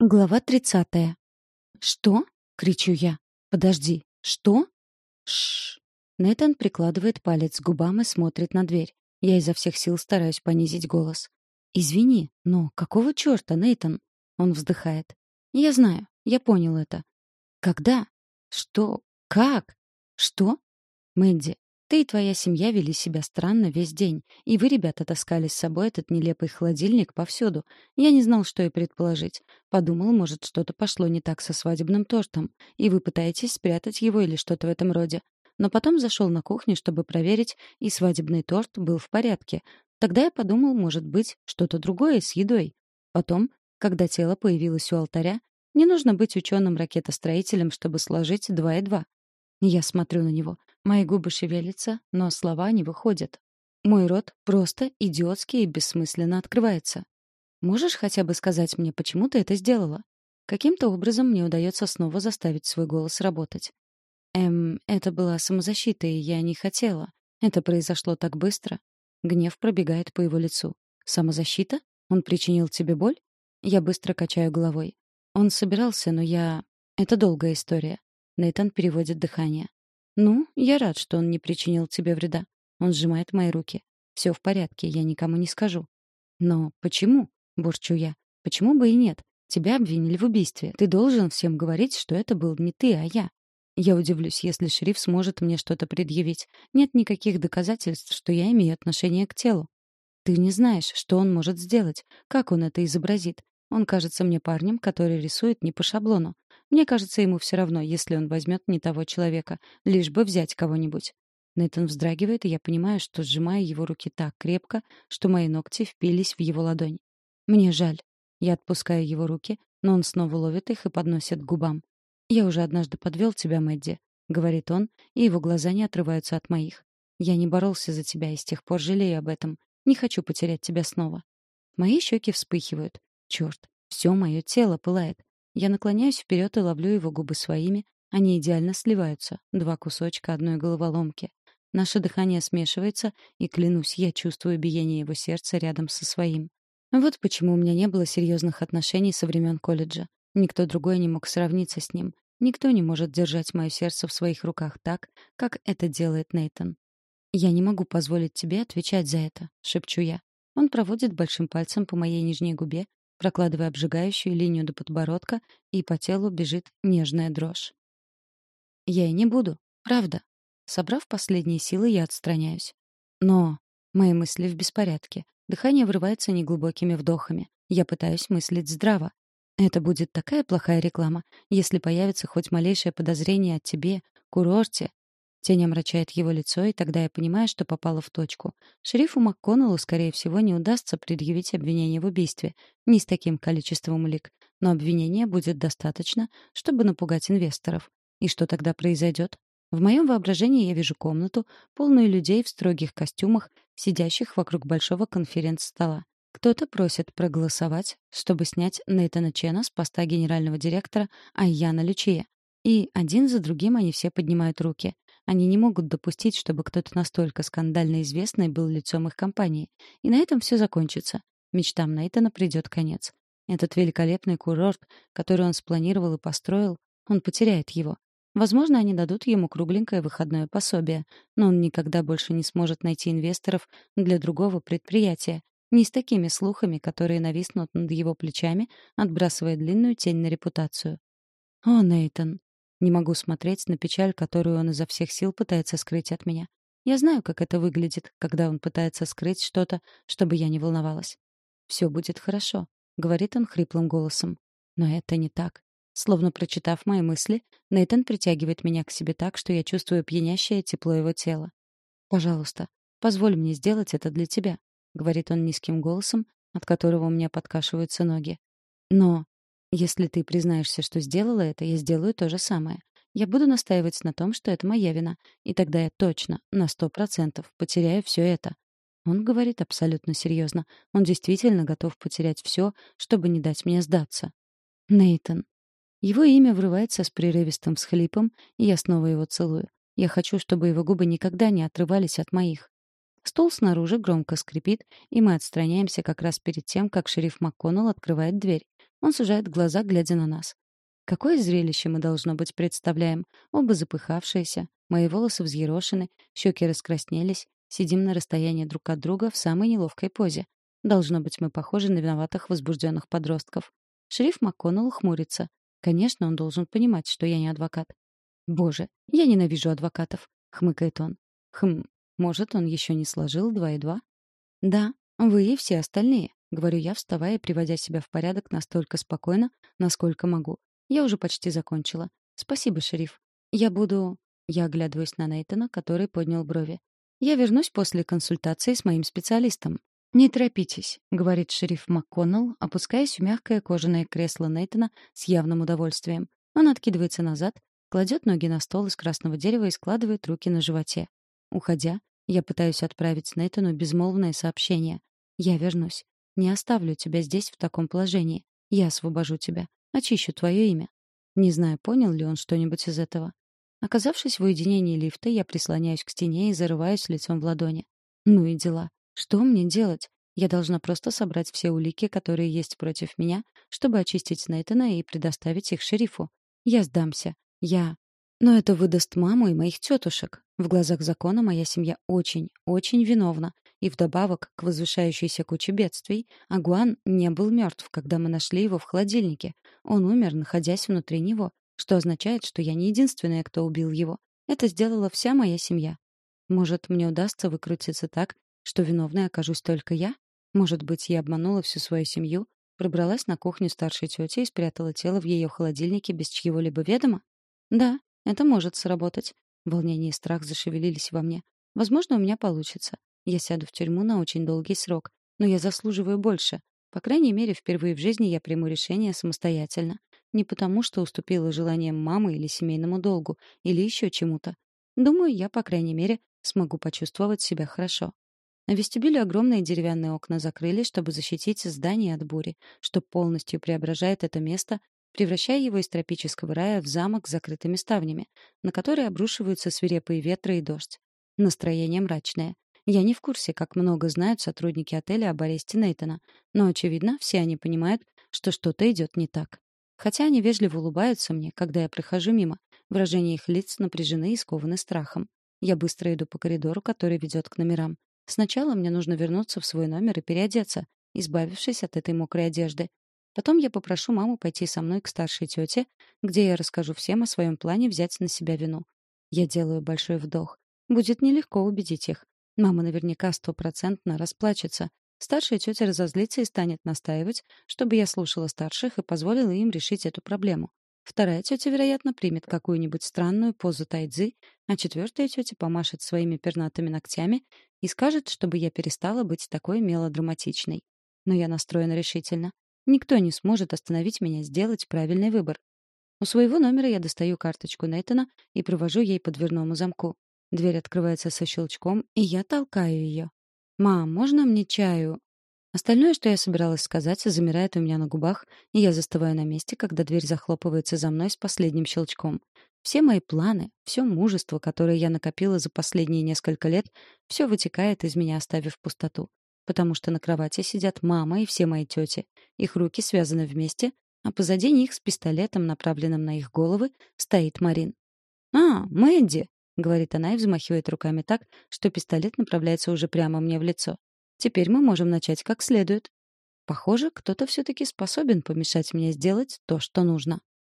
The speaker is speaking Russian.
Глава тридцатая. «Что?» — кричу я. «Подожди, что?» Шш. Нейтан прикладывает палец к губам и смотрит на дверь. Я изо всех сил стараюсь понизить голос. «Извини, но какого чёрта, Нейтан?» Он вздыхает. «Я знаю, я понял это». «Когда? Что? Как? Что?» «Мэдди, ты и твоя семья вели себя странно весь день, и вы, ребята, таскали с собой этот нелепый холодильник повсюду. Я не знал, что и предположить. Подумал, может, что-то пошло не так со свадебным тортом, и вы пытаетесь спрятать его или что-то в этом роде. Но потом зашел на кухню, чтобы проверить, и свадебный торт был в порядке. Тогда я подумал, может быть, что-то другое с едой. Потом, когда тело появилось у алтаря, не нужно быть ученым-ракетостроителем, чтобы сложить два и два. Я смотрю на него. Мои губы шевелятся, но слова не выходят. Мой рот просто идиотски и бессмысленно открывается. Можешь хотя бы сказать мне, почему ты это сделала? Каким-то образом мне удается снова заставить свой голос работать. Эм, это была самозащита, и я не хотела. Это произошло так быстро. Гнев пробегает по его лицу. Самозащита? Он причинил тебе боль? Я быстро качаю головой. Он собирался, но я... Это долгая история. Нейтан переводит дыхание. «Ну, я рад, что он не причинил тебе вреда». Он сжимает мои руки. «Все в порядке, я никому не скажу». «Но почему?» — бурчу я. «Почему бы и нет? Тебя обвинили в убийстве. Ты должен всем говорить, что это был не ты, а я». Я удивлюсь, если шериф сможет мне что-то предъявить. Нет никаких доказательств, что я имею отношение к телу. Ты не знаешь, что он может сделать, как он это изобразит. Он кажется мне парнем, который рисует не по шаблону. Мне кажется, ему все равно, если он возьмет не того человека, лишь бы взять кого-нибудь. Нейтан вздрагивает, и я понимаю, что сжимаю его руки так крепко, что мои ногти впились в его ладонь. Мне жаль. Я отпускаю его руки, но он снова ловит их и подносит к губам. «Я уже однажды подвел тебя, Мэдди», — говорит он, и его глаза не отрываются от моих. «Я не боролся за тебя и с тех пор жалею об этом. Не хочу потерять тебя снова». Мои щеки вспыхивают. Черт, все мое тело пылает. Я наклоняюсь вперед и ловлю его губы своими. Они идеально сливаются. Два кусочка одной головоломки. Наше дыхание смешивается, и, клянусь, я чувствую биение его сердца рядом со своим. Вот почему у меня не было серьезных отношений со времен колледжа. Никто другой не мог сравниться с ним. Никто не может держать мое сердце в своих руках так, как это делает Нейтон. «Я не могу позволить тебе отвечать за это», — шепчу я. Он проводит большим пальцем по моей нижней губе, прокладывая обжигающую линию до подбородка, и по телу бежит нежная дрожь. Я и не буду, правда. Собрав последние силы, я отстраняюсь. Но мои мысли в беспорядке. Дыхание вырывается неглубокими вдохами. Я пытаюсь мыслить здраво. Это будет такая плохая реклама, если появится хоть малейшее подозрение о тебе, курорте, Тень омрачает его лицо, и тогда я понимаю, что попала в точку. Шерифу МакКоннеллу, скорее всего, не удастся предъявить обвинение в убийстве. Не с таким количеством улик. Но обвинения будет достаточно, чтобы напугать инвесторов. И что тогда произойдет? В моем воображении я вижу комнату, полную людей в строгих костюмах, сидящих вокруг большого конференц-стола. Кто-то просит проголосовать, чтобы снять Нейтана Чена с поста генерального директора Айяна Лючия. И один за другим они все поднимают руки. Они не могут допустить, чтобы кто-то настолько скандально известный был лицом их компании. И на этом все закончится. Мечтам Нейтана придет конец. Этот великолепный курорт, который он спланировал и построил, он потеряет его. Возможно, они дадут ему кругленькое выходное пособие, но он никогда больше не сможет найти инвесторов для другого предприятия, не с такими слухами, которые нависнут над его плечами, отбрасывая длинную тень на репутацию. О, Нейтан, не могу смотреть на печаль, которую он изо всех сил пытается скрыть от меня. Я знаю, как это выглядит, когда он пытается скрыть что-то, чтобы я не волновалась. «Все будет хорошо», — говорит он хриплым голосом. Но это не так. Словно прочитав мои мысли, Нейтан притягивает меня к себе так, что я чувствую пьянящее тепло его тела. «Пожалуйста, позволь мне сделать это для тебя», — говорит он низким голосом, от которого у меня подкашиваются ноги. «Но если ты признаешься, что сделала это, я сделаю то же самое. Я буду настаивать на том, что это моя вина, и тогда я точно, на сто процентов, потеряю все это. Он говорит абсолютно серьезно. Он действительно готов потерять все, чтобы не дать мне сдаться. Нейтон. Его имя врывается с прерывистым всхлипом, и я снова его целую. Я хочу, чтобы его губы никогда не отрывались от моих. Стол снаружи громко скрипит, и мы отстраняемся как раз перед тем, как шериф МакКоннелл открывает дверь. Он сужает глаза, глядя на нас. Какое зрелище мы, должно быть, представляем. Оба запыхавшиеся, мои волосы взъерошены, щеки раскраснелись, сидим на расстоянии друг от друга в самой неловкой позе. Должно быть, мы похожи на виноватых возбужденных подростков. Шериф МакКоннелл хмурится. Конечно, он должен понимать, что я не адвокат. «Боже, я ненавижу адвокатов», — хмыкает он. «Хм, может, он еще не сложил два и два?» «Да, вы и все остальные», — говорю я, вставая и приводя себя в порядок настолько спокойно, насколько могу. «Я уже почти закончила. Спасибо, шериф. Я буду...» Я оглядываюсь на Нейтана, который поднял брови. «Я вернусь после консультации с моим специалистом. «Не торопитесь», — говорит шериф МакКоннелл, опускаясь в мягкое кожаное кресло Нейтана с явным удовольствием. Он откидывается назад, кладет ноги на стол из красного дерева и складывает руки на животе. Уходя, я пытаюсь отправить Нейтану безмолвное сообщение. «Я вернусь. Не оставлю тебя здесь в таком положении. Я освобожу тебя. Очищу твое имя». Не знаю, понял ли он что-нибудь из этого. Оказавшись в уединении лифта, я прислоняюсь к стене и зарываюсь лицом в ладони. Ну и дела. Что мне делать? Я должна просто собрать все улики, которые есть против меня, чтобы очистить Нейтана и предоставить их шерифу. Я сдамся. Я... Но это выдаст маму и моих тетушек. В глазах закона моя семья очень, очень виновна. И вдобавок к возвышающейся куче бедствий, Агуан не был мертв, когда мы нашли его в холодильнике. Он умер, находясь внутри него, что означает, что я не единственная, кто убил его. Это сделала вся моя семья. Может, мне удастся выкрутиться так, что виновной окажусь только я? Может быть, я обманула всю свою семью, пробралась на кухню старшей тети и спрятала тело в ее холодильнике без чьего-либо ведома? Да, это может сработать. Волнение и страх зашевелились во мне. Возможно, у меня получится. Я сяду в тюрьму на очень долгий срок. Но я заслуживаю больше. По крайней мере, впервые в жизни я приму решение самостоятельно. Не потому, что уступила желаниям мамы или семейному долгу, или еще чему-то. Думаю, я, по крайней мере, смогу почувствовать себя хорошо. На вестибюле огромные деревянные окна закрыли, чтобы защитить здание от бури, что полностью преображает это место, превращая его из тропического рая в замок с закрытыми ставнями, на которые обрушиваются свирепые ветры и дождь. Настроение мрачное. Я не в курсе, как много знают сотрудники отеля об аресте Нейтона, но, очевидно, все они понимают, что что-то идет не так. Хотя они вежливо улыбаются мне, когда я прохожу мимо. Выражения их лиц напряжены и скованы страхом. Я быстро иду по коридору, который ведет к номерам. Сначала мне нужно вернуться в свой номер и переодеться, избавившись от этой мокрой одежды. Потом я попрошу маму пойти со мной к старшей тете, где я расскажу всем о своем плане взять на себя вину. Я делаю большой вдох. Будет нелегко убедить их. Мама наверняка стопроцентно расплачется. Старшая тетя разозлится и станет настаивать, чтобы я слушала старших и позволила им решить эту проблему. Вторая тетя, вероятно, примет какую-нибудь странную позу тайцзи, а четвертая тетя помашет своими пернатыми ногтями и скажет, чтобы я перестала быть такой мелодраматичной. Но я настроена решительно. Никто не сможет остановить меня сделать правильный выбор. У своего номера я достаю карточку Нейтана и провожу ей по дверному замку. Дверь открывается со щелчком, и я толкаю ее. «Мам, можно мне чаю?» Остальное, что я собиралась сказать, замирает у меня на губах, и я застываю на месте, когда дверь захлопывается за мной с последним щелчком. Все мои планы, все мужество, которое я накопила за последние несколько лет, все вытекает из меня, оставив пустоту. Потому что на кровати сидят мама и все мои тети. Их руки связаны вместе, а позади них с пистолетом, направленным на их головы, стоит Марин. «А, Мэдди!» — говорит она и взмахивает руками так, что пистолет направляется уже прямо мне в лицо. Теперь мы можем начать как следует. Похоже, кто-то все-таки способен помешать мне сделать то, что нужно.